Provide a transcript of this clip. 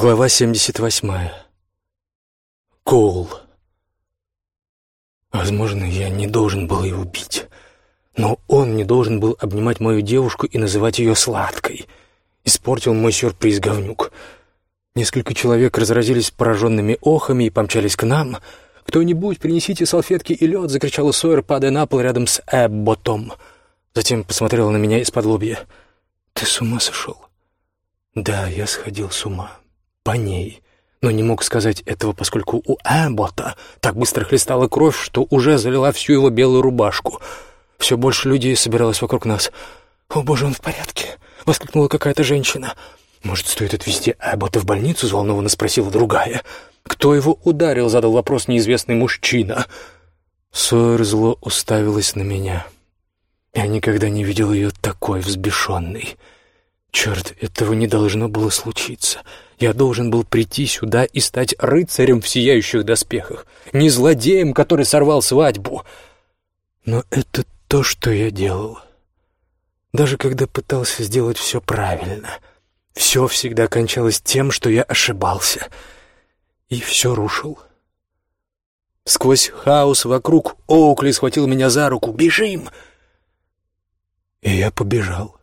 Глава 78. Коул. Возможно, я не должен был ее убить, но он не должен был обнимать мою девушку и называть ее сладкой. Испортил мой сюрприз говнюк. Несколько человек разразились пораженными охами и помчались к нам. «Кто-нибудь, принесите салфетки и лед!» — закричала Сойер, падая на пол рядом с Эбботом. Затем посмотрела на меня из-под лобья. «Ты с ума сошел?» «Да, я сходил с ума» по ней, но не мог сказать этого, поскольку у Эббота так быстро хлестала кровь, что уже залила всю его белую рубашку. Все больше людей собиралось вокруг нас. «О, боже, он в порядке!» — воскликнула какая-то женщина. «Может, стоит отвезти Эббота в больницу?» — взволнованно спросила другая. «Кто его ударил?» — задал вопрос неизвестный мужчина. Сойер зло уставилась на меня. Я никогда не видел ее такой взбешенной. Черт, этого не должно было случиться. Я должен был прийти сюда и стать рыцарем в сияющих доспехах, не злодеем, который сорвал свадьбу. Но это то, что я делал. Даже когда пытался сделать все правильно, все всегда кончалось тем, что я ошибался, и все рушил. Сквозь хаос вокруг Оукли схватил меня за руку. «Бежим!» И я побежал.